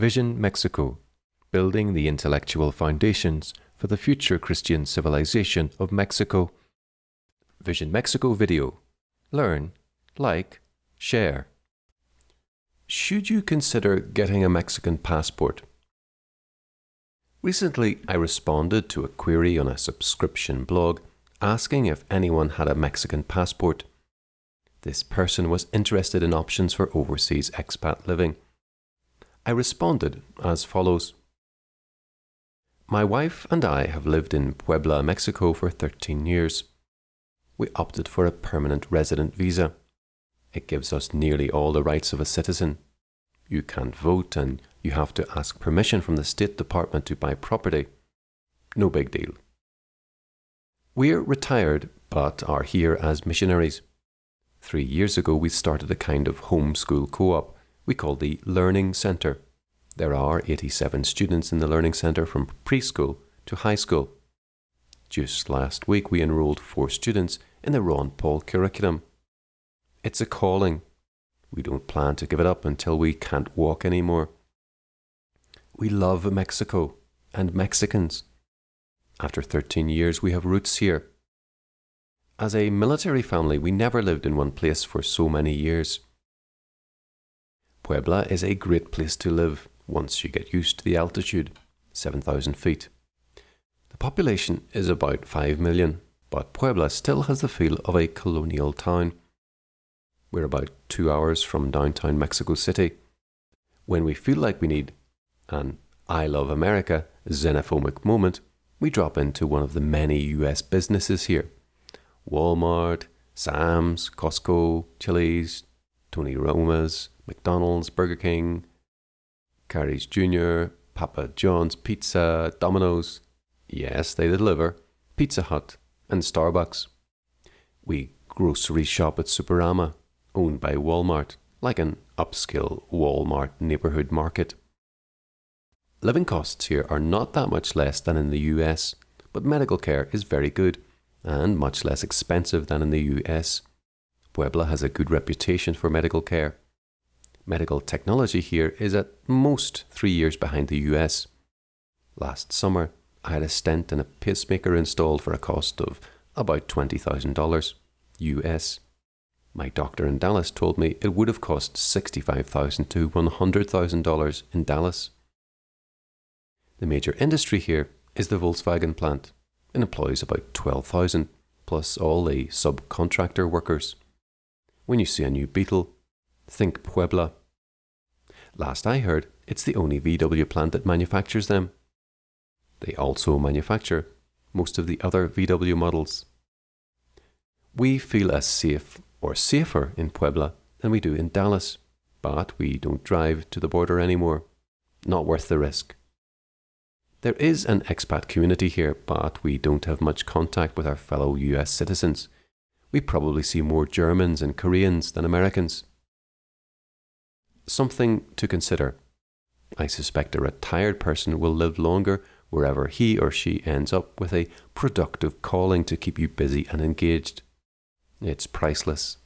Vision Mexico Building the Intellectual Foundations for the Future Christian Civilization of Mexico. Vision Mexico video. Learn, like, share. Should you consider getting a Mexican passport? Recently, I responded to a query on a subscription blog asking if anyone had a Mexican passport. This person was interested in options for overseas expat living. I responded as follows My wife and I have lived in Puebla, Mexico for 13 years. We opted for a permanent resident visa. It gives us nearly all the rights of a citizen. You can't vote and you have to ask permission from the State Department to buy property. No big deal. We're retired but are here as missionaries. Three years ago, we started a kind of homeschool co op we call the Learning Centre. There are 87 students in the Learning Centre from preschool to high school. Just last week, we enrolled four students in the Ron Paul curriculum. It's a calling. We don't plan to give it up until we can't walk anymore. We love Mexico and Mexicans. After 13 years, we have roots here. As a military family, we never lived in one place for so many years. Puebla is a great place to live once you get used to the altitude 7,000 feet. The population is about 5 million, but Puebla still has the feel of a colonial town. We're about two hours from downtown Mexico City. When we feel like we need an I love America xenophobic moment, we drop into one of the many US businesses here Walmart, Sam's, Costco, Chili's, Tony Roma's, McDonald's, Burger King, Carl's Jr., Papa John's Pizza, Domino's. Yes, they deliver. Pizza Hut and Starbucks. We grocery shop at Superama, owned by Walmart, like an upscale Walmart neighborhood market. Living costs here are not that much less than in the US, but medical care is very good and much less expensive than in the US. Puebla has a good reputation for medical care. Medical technology here is at most three years behind the US. Last summer, I had a stent and a pacemaker installed for a cost of about $20,000 US. My doctor in Dallas told me it would have cost 65,000 to $100,000 in Dallas. The major industry here is the Volkswagen plant. and employs about 12,000, plus all the subcontractor workers. When you see a new Beetle, think Puebla. Last I heard, it's the only VW plant that manufactures them. They also manufacture most of the other VW models. We feel as safe or safer in Puebla than we do in Dallas, but we don't drive to the border anymore. Not worth the risk. There is an expat community here, but we don't have much contact with our fellow US citizens. We probably see more Germans and Koreans than Americans. Something to consider. I suspect a retired person will live longer wherever he or she ends up with a productive calling to keep you busy and engaged. It's priceless